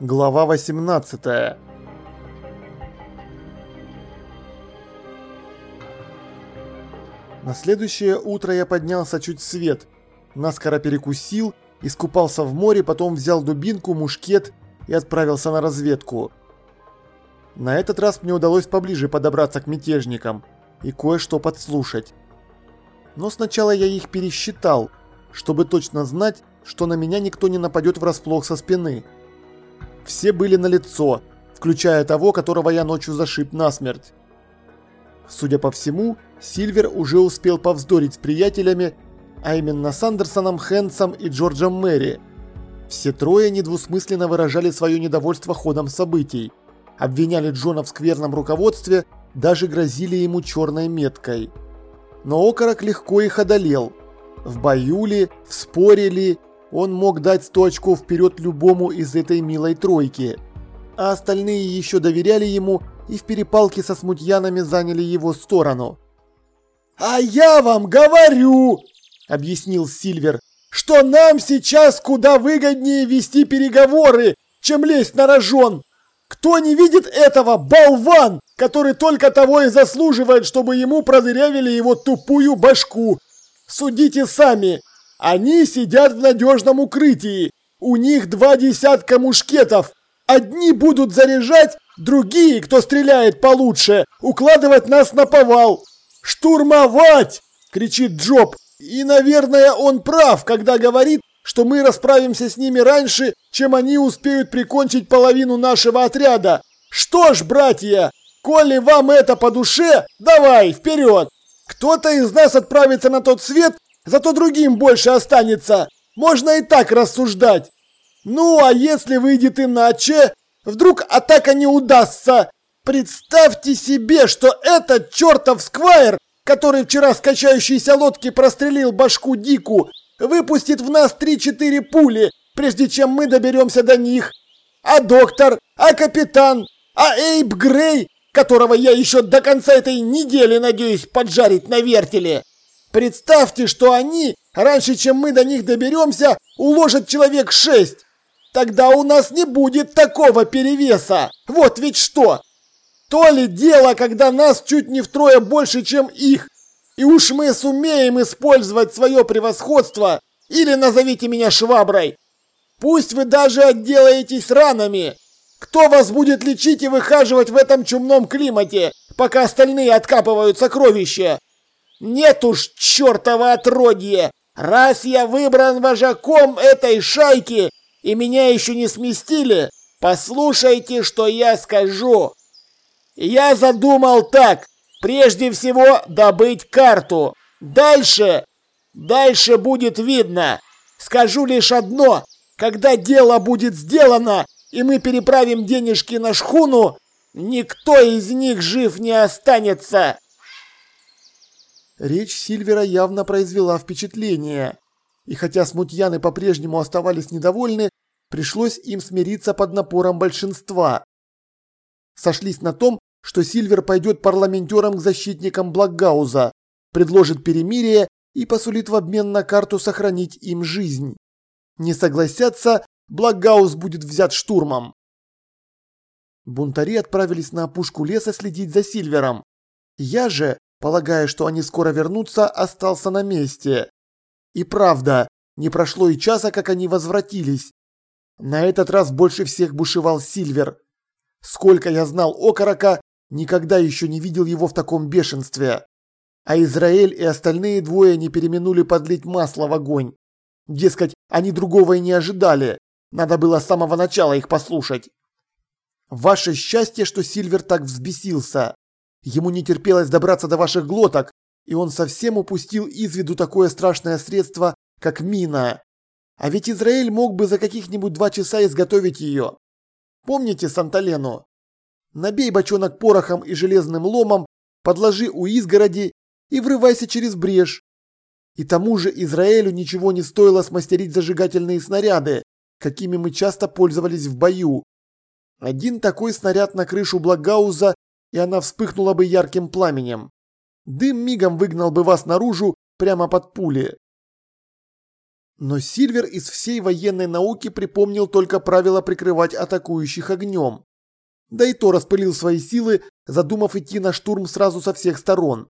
Глава 18 На следующее утро я поднялся чуть свет, наскоро перекусил, искупался в море, потом взял дубинку, мушкет и отправился на разведку. На этот раз мне удалось поближе подобраться к мятежникам и кое-что подслушать. Но сначала я их пересчитал, чтобы точно знать, что на меня никто не нападет врасплох со спины. Все были на лицо, включая того, которого я ночью зашиб насмерть. Судя по всему, Сильвер уже успел повздорить с приятелями, а именно с Андерсоном, Хэнсом и Джорджем Мэри. Все трое недвусмысленно выражали свое недовольство ходом событий, обвиняли Джона в скверном руководстве, даже грозили ему черной меткой. Но Окорок легко их одолел. В бою ли, в споре ли, он мог дать 100 очков вперед любому из этой милой тройки. А остальные еще доверяли ему и в перепалке со смутьянами заняли его сторону. «А я вам говорю!» – объяснил Сильвер, – «что нам сейчас куда выгоднее вести переговоры, чем лезть на рожон. Кто не видит этого, болван, который только того и заслуживает, чтобы ему продырявили его тупую башку. Судите сами, они сидят в надежном укрытии. У них два десятка мушкетов. Одни будут заряжать, другие, кто стреляет получше, укладывать нас на повал. «Штурмовать!» – кричит Джоб. И, наверное, он прав, когда говорит, что мы расправимся с ними раньше, чем они успеют прикончить половину нашего отряда. Что ж, братья, коли вам это по душе, давай, вперед! Кто-то из нас отправится на тот свет, Зато другим больше останется. Можно и так рассуждать. Ну, а если выйдет иначе? Вдруг атака не удастся? Представьте себе, что этот чертов сквайр, который вчера с качающейся лодки прострелил башку Дику, выпустит в нас 3-4 пули, прежде чем мы доберемся до них. А доктор, а капитан, а Эйб Грей, которого я еще до конца этой недели надеюсь поджарить на вертеле. Представьте, что они, раньше чем мы до них доберемся, уложат человек шесть. Тогда у нас не будет такого перевеса. Вот ведь что. То ли дело, когда нас чуть не втрое больше, чем их. И уж мы сумеем использовать свое превосходство, или назовите меня шваброй. Пусть вы даже отделаетесь ранами. Кто вас будет лечить и выхаживать в этом чумном климате, пока остальные откапывают сокровища? Нет уж, чертово отродье! Раз я выбран вожаком этой шайки, и меня еще не сместили, послушайте, что я скажу. Я задумал так. Прежде всего, добыть карту. Дальше... Дальше будет видно. Скажу лишь одно. Когда дело будет сделано, и мы переправим денежки на шхуну, никто из них жив не останется. Речь Сильвера явно произвела впечатление. И хотя смутьяны по-прежнему оставались недовольны, пришлось им смириться под напором большинства. Сошлись на том, что Сильвер пойдет парламентером к защитникам Благгауза, предложит перемирие и посулит в обмен на карту сохранить им жизнь. Не согласятся, Благгауз будет взят штурмом. Бунтари отправились на опушку леса следить за Сильвером. Я же, полагая, что они скоро вернутся, остался на месте. И правда, не прошло и часа, как они возвратились. На этот раз больше всех бушевал Сильвер. Сколько я знал Окорока, никогда еще не видел его в таком бешенстве. А Израиль и остальные двое не переминули подлить масло в огонь. Дескать, они другого и не ожидали. Надо было с самого начала их послушать. Ваше счастье, что Сильвер так взбесился. Ему не терпелось добраться до ваших глоток, и он совсем упустил из виду такое страшное средство, как мина. А ведь Израиль мог бы за каких-нибудь два часа изготовить ее. Помните Санталену? Набей бочонок порохом и железным ломом, подложи у изгороди и врывайся через брешь. И тому же Израилю ничего не стоило смастерить зажигательные снаряды, какими мы часто пользовались в бою. Один такой снаряд на крышу Благауза и она вспыхнула бы ярким пламенем. Дым мигом выгнал бы вас наружу прямо под пули. Но Сильвер из всей военной науки припомнил только правило прикрывать атакующих огнем. Да и то распылил свои силы, задумав идти на штурм сразу со всех сторон.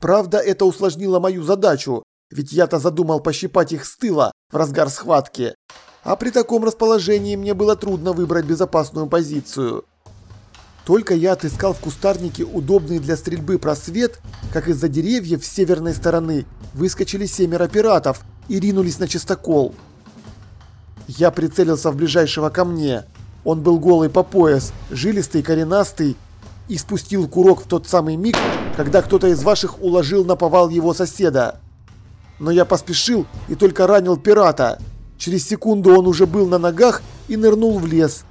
Правда, это усложнило мою задачу, ведь я-то задумал пощипать их с тыла в разгар схватки. А при таком расположении мне было трудно выбрать безопасную позицию. Только я отыскал в кустарнике удобный для стрельбы просвет, как из-за деревьев с северной стороны выскочили семеро пиратов и ринулись на чистокол. Я прицелился в ближайшего ко мне. Он был голый по пояс, жилистый, коренастый, и спустил курок в тот самый миг, когда кто-то из ваших уложил на повал его соседа. Но я поспешил и только ранил пирата. Через секунду он уже был на ногах и нырнул в лес.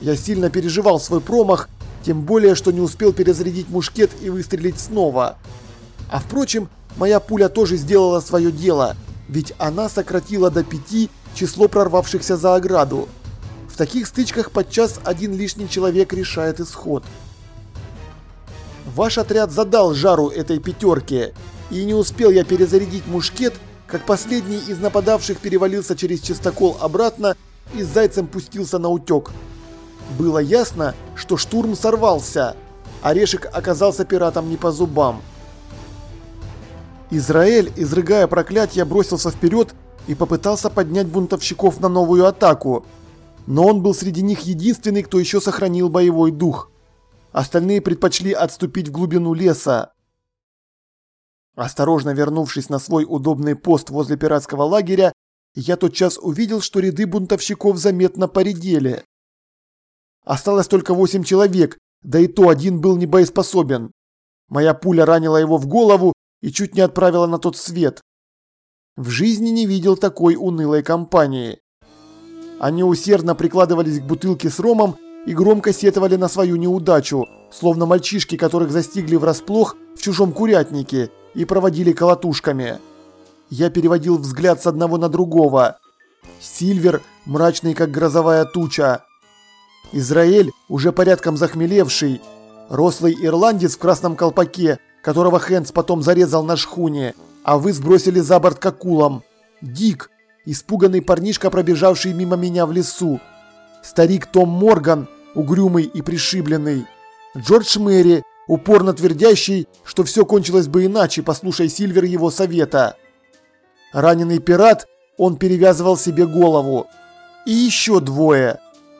Я сильно переживал свой промах тем более, что не успел перезарядить мушкет и выстрелить снова. А впрочем, моя пуля тоже сделала свое дело, ведь она сократила до пяти число прорвавшихся за ограду. В таких стычках подчас один лишний человек решает исход. Ваш отряд задал жару этой пятерке, и не успел я перезарядить мушкет, как последний из нападавших перевалился через чистокол обратно и с зайцем пустился на утек. Было ясно, что штурм сорвался. Орешек оказался пиратом не по зубам. Израиль, изрыгая проклятие, бросился вперед и попытался поднять бунтовщиков на новую атаку. Но он был среди них единственный, кто еще сохранил боевой дух. Остальные предпочли отступить в глубину леса. Осторожно вернувшись на свой удобный пост возле пиратского лагеря, я тотчас увидел, что ряды бунтовщиков заметно поредели. Осталось только восемь человек, да и то один был не боеспособен. Моя пуля ранила его в голову и чуть не отправила на тот свет. В жизни не видел такой унылой компании. Они усердно прикладывались к бутылке с ромом и громко сетовали на свою неудачу, словно мальчишки, которых застигли врасплох в чужом курятнике и проводили колотушками. Я переводил взгляд с одного на другого. Сильвер, мрачный как грозовая туча, Израиль, уже порядком захмелевший, рослый ирландец в красном колпаке, которого Хэнс потом зарезал на шхуне, а вы сбросили за борт к акулам. Дик, испуганный парнишка, пробежавший мимо меня в лесу. Старик Том Морган, угрюмый и пришибленный. Джордж Мэри, упорно твердящий, что все кончилось бы иначе, послушай Сильвер его совета. Раненый пират, он перевязывал себе голову. И еще двое.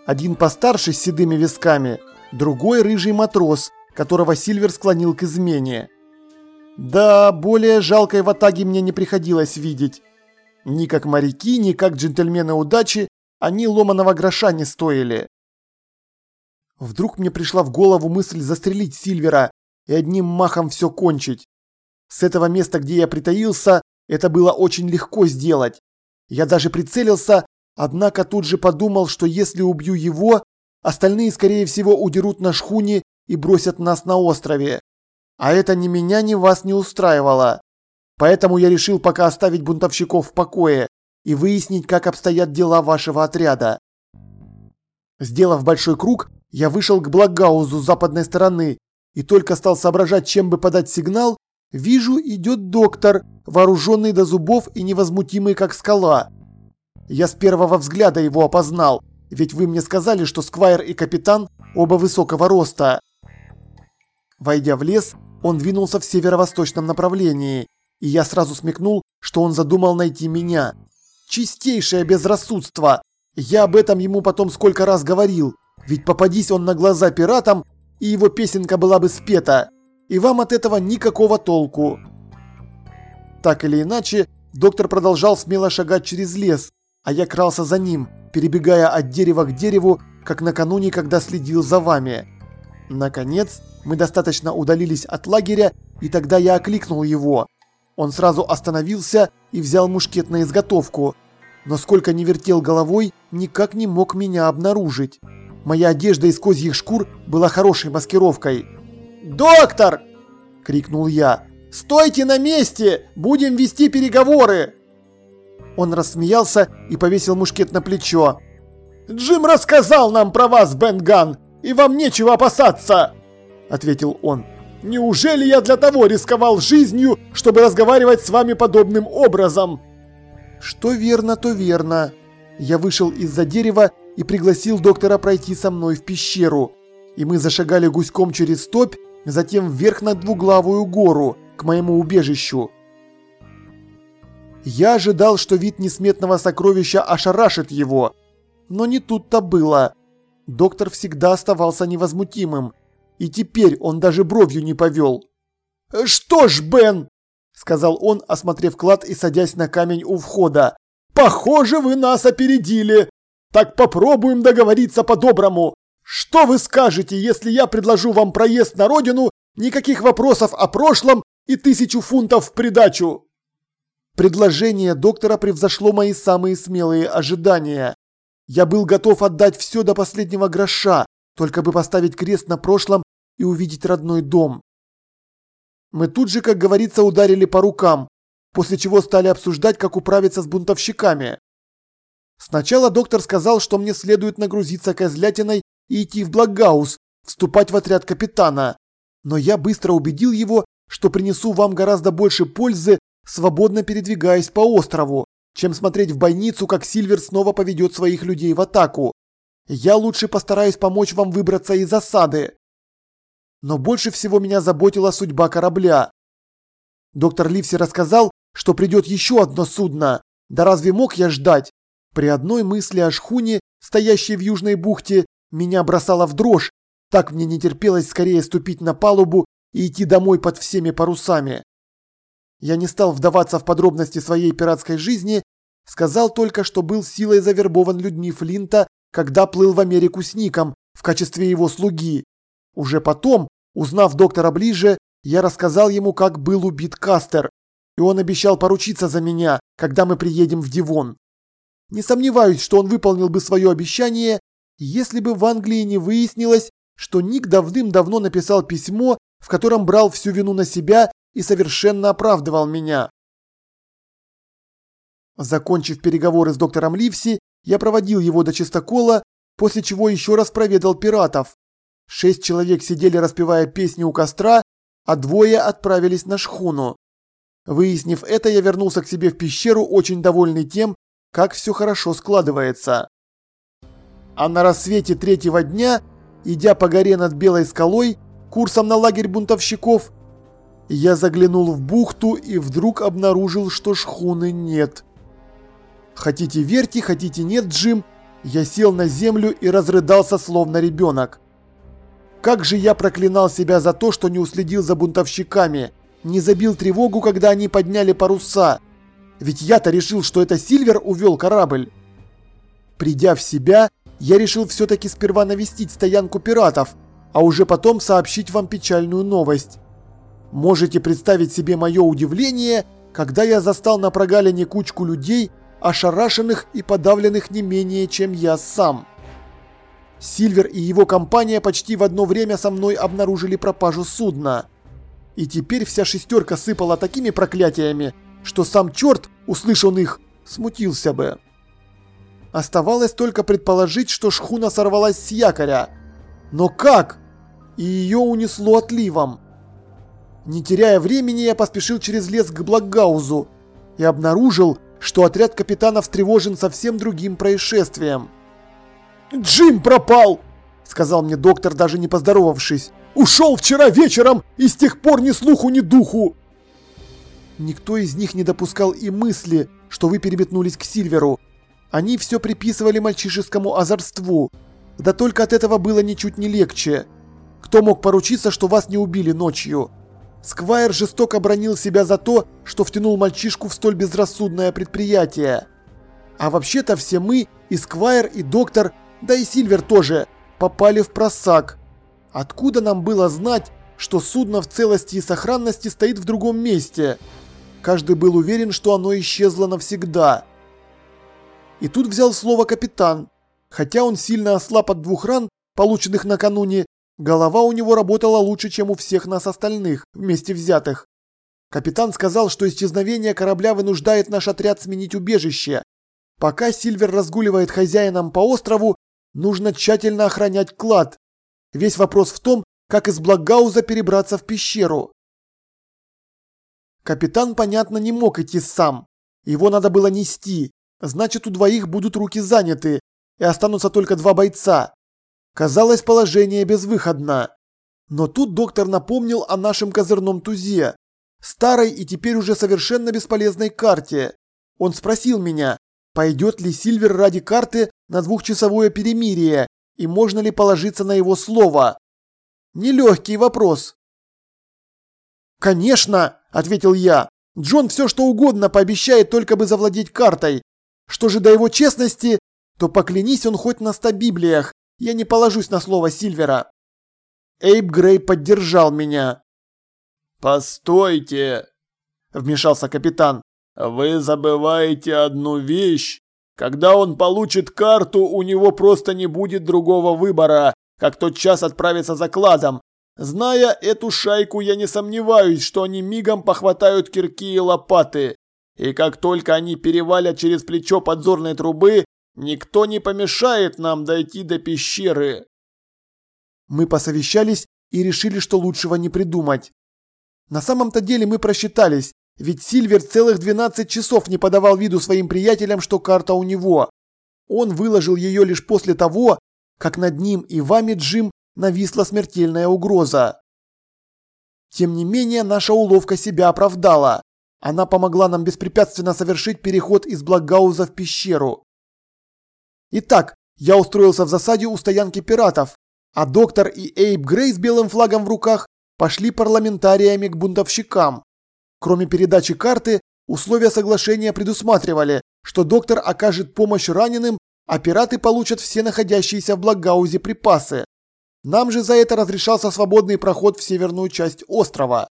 Один постарше с седыми висками, другой рыжий матрос, которого Сильвер склонил к измене. Да, более жалкой в атаге мне не приходилось видеть. Ни как моряки, ни как джентльмены удачи, они ломаного гроша не стоили. Вдруг мне пришла в голову мысль застрелить Сильвера и одним махом все кончить. С этого места, где я притаился, это было очень легко сделать. Я даже прицелился Однако тут же подумал, что если убью его, остальные, скорее всего, удерут на шхуне и бросят нас на острове. А это ни меня, ни вас не устраивало. Поэтому я решил пока оставить бунтовщиков в покое и выяснить, как обстоят дела вашего отряда. Сделав большой круг, я вышел к Благаузу с западной стороны и только стал соображать, чем бы подать сигнал, вижу, идет доктор, вооруженный до зубов и невозмутимый, как скала. Я с первого взгляда его опознал, ведь вы мне сказали, что Сквайр и Капитан оба высокого роста. Войдя в лес, он двинулся в северо-восточном направлении, и я сразу смекнул, что он задумал найти меня. Чистейшее безрассудство! Я об этом ему потом сколько раз говорил, ведь попадись он на глаза пиратам, и его песенка была бы спета, и вам от этого никакого толку. Так или иначе, доктор продолжал смело шагать через лес, а я крался за ним, перебегая от дерева к дереву, как накануне, когда следил за вами. Наконец, мы достаточно удалились от лагеря, и тогда я окликнул его. Он сразу остановился и взял мушкет на изготовку, но сколько не вертел головой, никак не мог меня обнаружить. Моя одежда из козьих шкур была хорошей маскировкой. «Доктор!» – крикнул я. «Стойте на месте! Будем вести переговоры!» Он рассмеялся и повесил мушкет на плечо. «Джим рассказал нам про вас, Бенган, и вам нечего опасаться!» Ответил он. «Неужели я для того рисковал жизнью, чтобы разговаривать с вами подобным образом?» Что верно, то верно. Я вышел из-за дерева и пригласил доктора пройти со мной в пещеру. И мы зашагали гуськом через топь, затем вверх на двуглавую гору, к моему убежищу. Я ожидал, что вид несметного сокровища ошарашит его. Но не тут-то было. Доктор всегда оставался невозмутимым. И теперь он даже бровью не повел. «Что ж, Бен!» – сказал он, осмотрев клад и садясь на камень у входа. «Похоже, вы нас опередили. Так попробуем договориться по-доброму. Что вы скажете, если я предложу вам проезд на родину, никаких вопросов о прошлом и тысячу фунтов в придачу?» Предложение доктора превзошло мои самые смелые ожидания. Я был готов отдать все до последнего гроша, только бы поставить крест на прошлом и увидеть родной дом. Мы тут же, как говорится, ударили по рукам, после чего стали обсуждать, как управиться с бунтовщиками. Сначала доктор сказал, что мне следует нагрузиться козлятиной и идти в Благаус, вступать в отряд капитана. Но я быстро убедил его, что принесу вам гораздо больше пользы, свободно передвигаясь по острову, чем смотреть в бойницу, как Сильвер снова поведет своих людей в атаку. Я лучше постараюсь помочь вам выбраться из осады. Но больше всего меня заботила судьба корабля. Доктор Ливси рассказал, что придет еще одно судно. Да разве мог я ждать? При одной мысли о шхуне, стоящей в южной бухте, меня бросало в дрожь. Так мне не терпелось скорее ступить на палубу и идти домой под всеми парусами. Я не стал вдаваться в подробности своей пиратской жизни, сказал только, что был силой завербован людьми Флинта, когда плыл в Америку с Ником в качестве его слуги. Уже потом, узнав доктора ближе, я рассказал ему, как был убит Кастер, и он обещал поручиться за меня, когда мы приедем в Дивон. Не сомневаюсь, что он выполнил бы свое обещание, если бы в Англии не выяснилось, что Ник давным-давно написал письмо, в котором брал всю вину на себя и совершенно оправдывал меня. Закончив переговоры с доктором Ливси, я проводил его до чистокола, после чего еще раз проведал пиратов. Шесть человек сидели распевая песни у костра, а двое отправились на шхуну. Выяснив это, я вернулся к себе в пещеру, очень довольный тем, как все хорошо складывается. А на рассвете третьего дня, идя по горе над Белой скалой, курсом на лагерь бунтовщиков, я заглянул в бухту и вдруг обнаружил, что шхуны нет. Хотите верьте, хотите нет, Джим, я сел на землю и разрыдался, словно ребенок. Как же я проклинал себя за то, что не уследил за бунтовщиками, не забил тревогу, когда они подняли паруса. Ведь я-то решил, что это Сильвер увел корабль. Придя в себя, я решил все-таки сперва навестить стоянку пиратов, а уже потом сообщить вам печальную новость. Можете представить себе мое удивление, когда я застал на прогалине кучку людей, ошарашенных и подавленных не менее, чем я сам. Сильвер и его компания почти в одно время со мной обнаружили пропажу судна. И теперь вся шестерка сыпала такими проклятиями, что сам черт, услышан их, смутился бы. Оставалось только предположить, что шхуна сорвалась с якоря. Но как? И ее унесло отливом. Не теряя времени, я поспешил через лес к Благгаузу и обнаружил, что отряд капитана встревожен совсем другим происшествием. «Джим пропал!» – сказал мне доктор, даже не поздоровавшись. «Ушел вчера вечером и с тех пор ни слуху, ни духу!» Никто из них не допускал и мысли, что вы переметнулись к Сильверу. Они все приписывали мальчишескому озорству. Да только от этого было ничуть не легче. Кто мог поручиться, что вас не убили ночью? Сквайр жестоко бронил себя за то, что втянул мальчишку в столь безрассудное предприятие. А вообще-то все мы, и Сквайр, и доктор, да и Сильвер тоже, попали в просак. Откуда нам было знать, что судно в целости и сохранности стоит в другом месте? Каждый был уверен, что оно исчезло навсегда. И тут взял слово капитан. Хотя он сильно ослаб от двух ран, полученных накануне, голова у него работала лучше, чем у всех нас остальных, вместе взятых. Капитан сказал, что исчезновение корабля вынуждает наш отряд сменить убежище. Пока Сильвер разгуливает хозяином по острову, Нужно тщательно охранять клад. Весь вопрос в том, как из Благауза перебраться в пещеру. Капитан, понятно, не мог идти сам. Его надо было нести, значит у двоих будут руки заняты, и останутся только два бойца. Казалось, положение безвыходно. Но тут доктор напомнил о нашем козырном тузе, старой и теперь уже совершенно бесполезной карте. Он спросил меня, пойдет ли Сильвер ради карты на двухчасовое перемирие и можно ли положиться на его слово. Нелегкий вопрос. «Конечно!» – ответил я. «Джон все что угодно пообещает, только бы завладеть картой. Что же до его честности, то поклянись он хоть на ста библиях, я не положусь на слово Сильвера». Эйб Грей поддержал меня. «Постойте!» – вмешался капитан. «Вы забываете одну вещь. Когда он получит карту, у него просто не будет другого выбора, как тот час отправиться за кладом. Зная эту шайку, я не сомневаюсь, что они мигом похватают кирки и лопаты. И как только они перевалят через плечо подзорной трубы, никто не помешает нам дойти до пещеры. Мы посовещались и решили, что лучшего не придумать. На самом-то деле мы просчитались, ведь Сильвер целых 12 часов не подавал виду своим приятелям, что карта у него. Он выложил ее лишь после того, как над ним и вами, Джим, нависла смертельная угроза. Тем не менее, наша уловка себя оправдала. Она помогла нам беспрепятственно совершить переход из Благауза в пещеру. Итак, я устроился в засаде у стоянки пиратов, а доктор и Эйб Грей с белым флагом в руках пошли парламентариями к бунтовщикам. Кроме передачи карты, условия соглашения предусматривали, что доктор окажет помощь раненым, а пираты получат все находящиеся в Благаузе припасы. Нам же за это разрешался свободный проход в северную часть острова.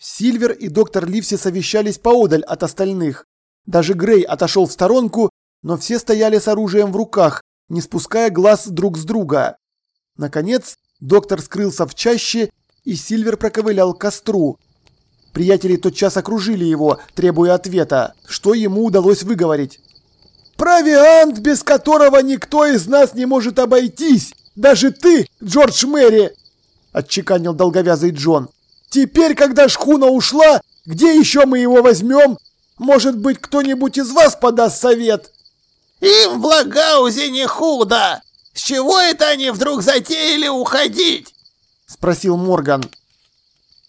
Сильвер и доктор Ливси совещались поодаль от остальных. Даже Грей отошел в сторонку, но все стояли с оружием в руках, не спуская глаз друг с друга. Наконец, доктор скрылся в чаще, и Сильвер проковылял к костру. Приятели тотчас окружили его, требуя ответа, что ему удалось выговорить. «Провиант, без которого никто из нас не может обойтись! Даже ты, Джордж Мэри!» – отчеканил долговязый Джон. «Теперь, когда шхуна ушла, где еще мы его возьмем? Может быть, кто-нибудь из вас подаст совет?» «Им в Лагаузе не худо! С чего это они вдруг затеяли уходить?» – спросил Морган.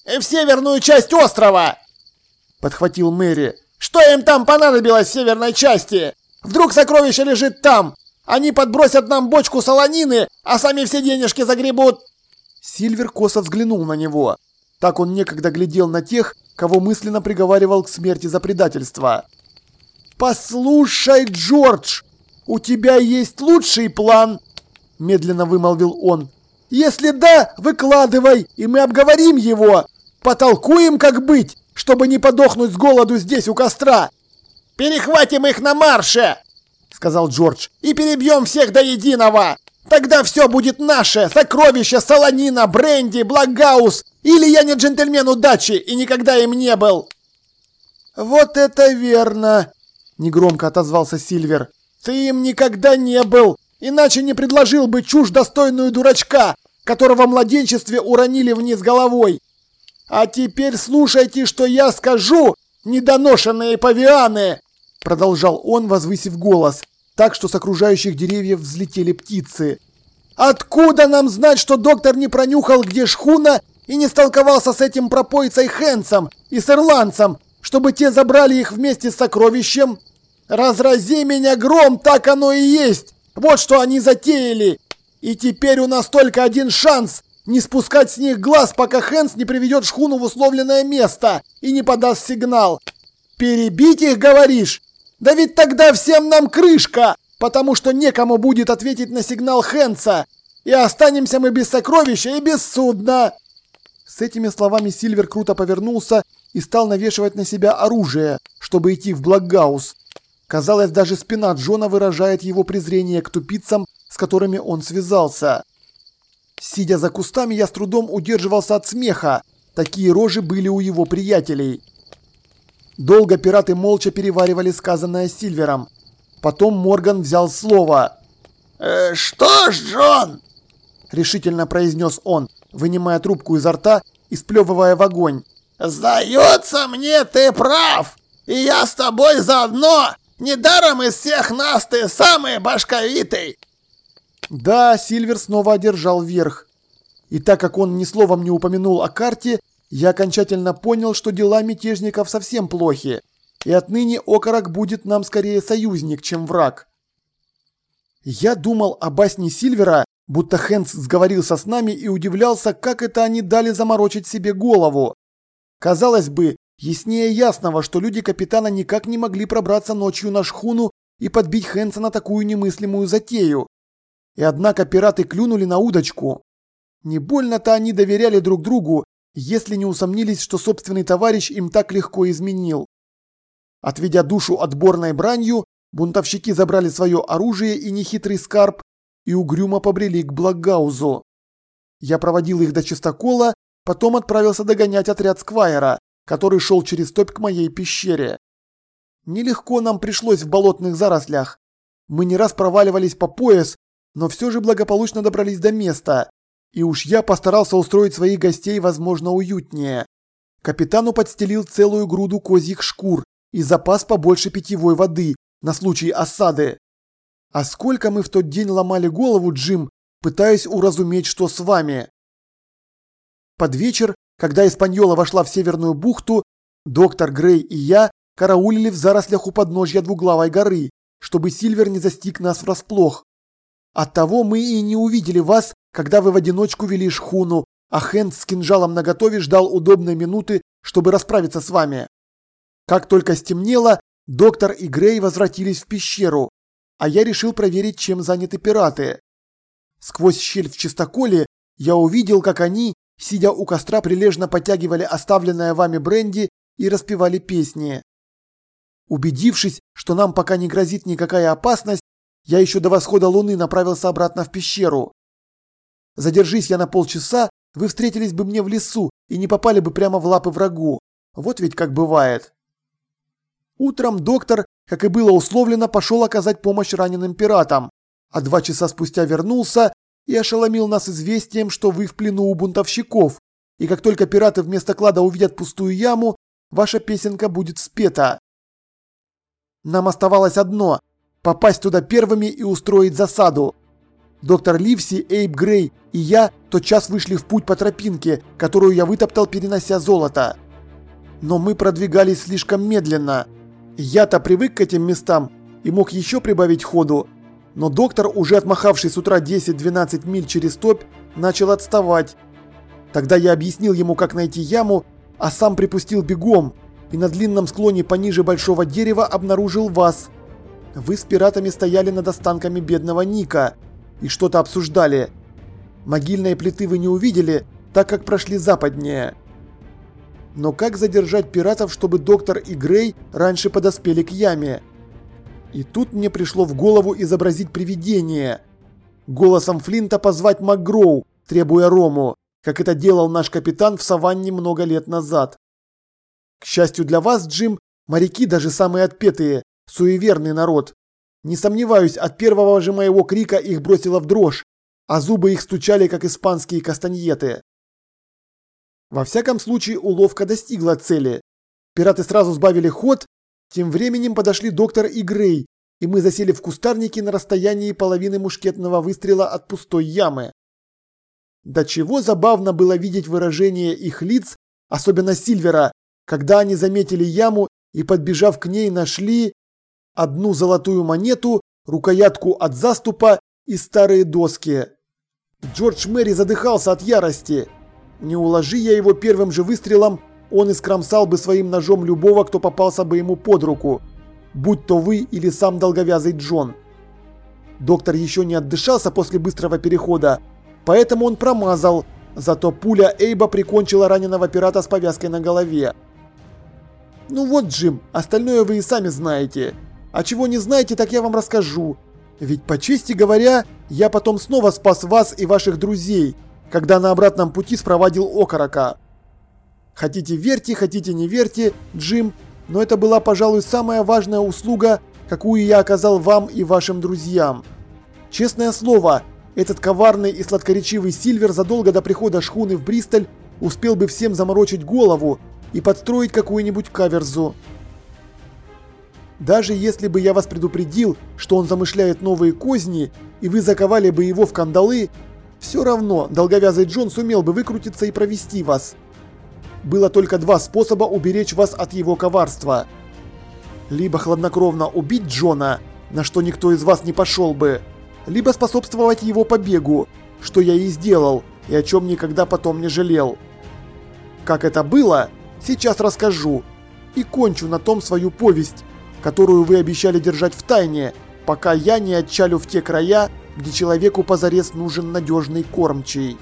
«В северную часть острова!» – подхватил Мэри. «Что им там понадобилось в северной части? Вдруг сокровище лежит там? Они подбросят нам бочку солонины, а сами все денежки загребут!» Сильвер косо взглянул на него. Так он некогда глядел на тех, кого мысленно приговаривал к смерти за предательство. «Послушай, Джордж, у тебя есть лучший план?» Медленно вымолвил он. «Если да, выкладывай, и мы обговорим его. Потолкуем, как быть, чтобы не подохнуть с голоду здесь у костра. Перехватим их на марше!» Сказал Джордж. «И перебьем всех до единого! Тогда все будет наше! Сокровища, солонина, бренди, благаус! Или я не джентльмен удачи и никогда им не был!» «Вот это верно!» Негромко отозвался Сильвер. «Ты им никогда не был, иначе не предложил бы чушь достойную дурачка, которого в младенчестве уронили вниз головой. А теперь слушайте, что я скажу, недоношенные павианы!» Продолжал он, возвысив голос, так что с окружающих деревьев взлетели птицы. «Откуда нам знать, что доктор не пронюхал, где шхуна, и не столковался с этим пропойцей Хэнсом и с ирландцем, чтобы те забрали их вместе с сокровищем?» Разрази меня гром, так оно и есть. Вот что они затеяли. И теперь у нас только один шанс не спускать с них глаз, пока Хэнс не приведет шхуну в условленное место и не подаст сигнал. Перебить их, говоришь? Да ведь тогда всем нам крышка, потому что некому будет ответить на сигнал Хэнса. И останемся мы без сокровища и без судна. С этими словами Сильвер круто повернулся и стал навешивать на себя оружие, чтобы идти в Блокгаус. Казалось, даже спина Джона выражает его презрение к тупицам, с которыми он связался. Сидя за кустами, я с трудом удерживался от смеха. Такие рожи были у его приятелей. Долго пираты молча переваривали сказанное Сильвером. Потом Морган взял слово. «Э, «Что ж, Джон?» – решительно произнес он, вынимая трубку изо рта и сплевывая в огонь. «Сдается мне, ты прав. И я с тобой заодно! Недаром из всех нас ты самый башковитый!» Да, Сильвер снова одержал верх. И так как он ни словом не упомянул о карте, я окончательно понял, что дела мятежников совсем плохи, и отныне Окорок будет нам скорее союзник, чем враг. Я думал о басне Сильвера, будто Хэнс сговорился с нами и удивлялся, как это они дали заморочить себе голову. Казалось бы, яснее ясного, что люди капитана никак не могли пробраться ночью на шхуну и подбить Хэнса на такую немыслимую затею. И однако пираты клюнули на удочку. Не больно-то они доверяли друг другу, если не усомнились, что собственный товарищ им так легко изменил. Отведя душу отборной бранью, бунтовщики забрали свое оружие и нехитрый скарб и угрюмо побрели к Благаузу. Я проводил их до чистокола, потом отправился догонять отряд Сквайра, который шел через топь к моей пещере. Нелегко нам пришлось в болотных зарослях. Мы не раз проваливались по пояс, но все же благополучно добрались до места, и уж я постарался устроить своих гостей, возможно, уютнее. Капитану подстелил целую груду козьих шкур и запас побольше питьевой воды на случай осады. А сколько мы в тот день ломали голову, Джим, пытаясь уразуметь, что с вами. Под вечер, когда Испаньола вошла в Северную бухту, доктор Грей и я караулили в зарослях у подножья двуглавой горы, чтобы Сильвер не застиг нас врасплох. Оттого мы и не увидели вас, когда вы в одиночку вели шхуну, а Хэнд с кинжалом наготове ждал удобной минуты, чтобы расправиться с вами. Как только стемнело, доктор и Грей возвратились в пещеру, а я решил проверить, чем заняты пираты. Сквозь щель в чистоколе я увидел, как они, сидя у костра, прилежно подтягивали оставленное вами бренди и распевали песни. Убедившись, что нам пока не грозит никакая опасность, я еще до восхода луны направился обратно в пещеру. Задержись я на полчаса, вы встретились бы мне в лесу и не попали бы прямо в лапы врагу. Вот ведь как бывает. Утром доктор, как и было условлено, пошел оказать помощь раненым пиратам, а два часа спустя вернулся и ошеломил нас известием, что вы в плену у бунтовщиков, и как только пираты вместо клада увидят пустую яму, ваша песенка будет спета. Нам оставалось одно – попасть туда первыми и устроить засаду. Доктор Ливси, Эйб Грей и я тотчас вышли в путь по тропинке, которую я вытоптал, перенося золото. Но мы продвигались слишком медленно. Я-то привык к этим местам и мог еще прибавить ходу, но доктор, уже отмахавший с утра 10-12 миль через топь, начал отставать. Тогда я объяснил ему, как найти яму, а сам припустил бегом и на длинном склоне пониже большого дерева обнаружил вас. Вы с пиратами стояли над останками бедного Ника – и что-то обсуждали. Могильные плиты вы не увидели, так как прошли западнее. Но как задержать пиратов, чтобы доктор и Грей раньше подоспели к яме? И тут мне пришло в голову изобразить привидение. Голосом Флинта позвать МакГроу, требуя рому, как это делал наш капитан в саванне много лет назад. К счастью для вас, Джим, моряки, даже самые отпетые, суеверный народ. Не сомневаюсь, от первого же моего крика их бросило в дрожь, а зубы их стучали, как испанские кастаньеты. Во всяком случае, уловка достигла цели. Пираты сразу сбавили ход, тем временем подошли доктор и Грей, и мы засели в кустарнике на расстоянии половины мушкетного выстрела от пустой ямы. До чего забавно было видеть выражение их лиц, особенно Сильвера, когда они заметили яму и, подбежав к ней, нашли одну золотую монету, рукоятку от заступа и старые доски. Джордж Мэри задыхался от ярости. Не уложи я его первым же выстрелом, он искромсал бы своим ножом любого, кто попался бы ему под руку, будь то вы или сам долговязый Джон. Доктор еще не отдышался после быстрого перехода, поэтому он промазал, зато пуля Эйба прикончила раненого пирата с повязкой на голове. Ну вот, Джим, остальное вы и сами знаете. А чего не знаете, так я вам расскажу. Ведь по чести говоря, я потом снова спас вас и ваших друзей, когда на обратном пути спровадил окорока. Хотите верьте, хотите не верьте, Джим, но это была, пожалуй, самая важная услуга, какую я оказал вам и вашим друзьям. Честное слово, этот коварный и сладкоречивый Сильвер задолго до прихода шхуны в Бристоль успел бы всем заморочить голову и подстроить какую-нибудь каверзу. Даже если бы я вас предупредил, что он замышляет новые козни, и вы заковали бы его в кандалы, все равно долговязый Джон сумел бы выкрутиться и провести вас. Было только два способа уберечь вас от его коварства. Либо хладнокровно убить Джона, на что никто из вас не пошел бы, либо способствовать его побегу, что я и сделал, и о чем никогда потом не жалел. Как это было, сейчас расскажу, и кончу на том свою повесть, которую вы обещали держать в тайне, пока я не отчалю в те края, где человеку позарез нужен надежный кормчий.